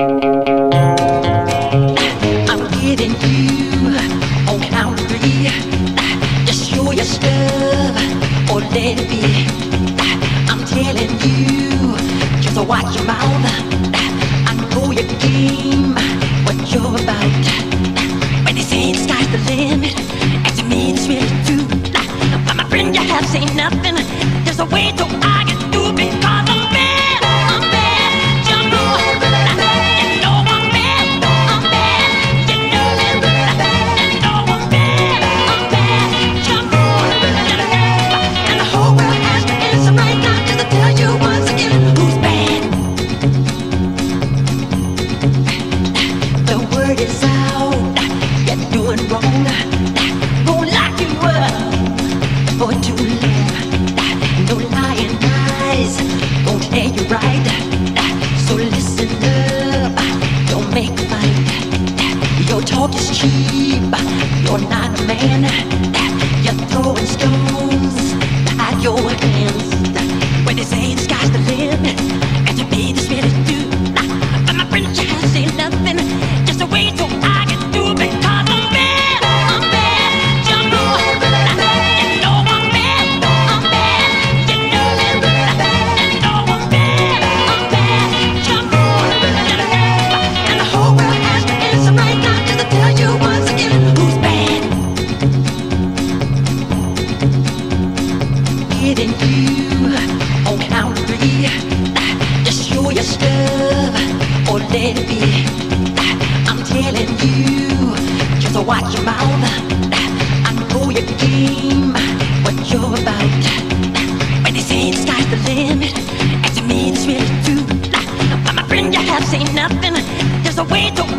I'm getting you on three. Just show your stuff or let it be. I'm telling you, just watch your mouth. I know your game, what you're about. When they say the sky's the limit, and to me it's really true. But my friend, you have seen nothing. There's a way to Is out. You're doing wrong. Won't lock you up for too long. No lying eyes tell you right. So listen up. Don't make a fight. Your talk is cheap. You're not a man. Getting you on count three. Just your stuff or let it be. I'm telling you, just watch your mouth. I know your game, what you're about. When they say the sky's the limit, and to me it's really true. But my friend, you have seen nothing. There's a way to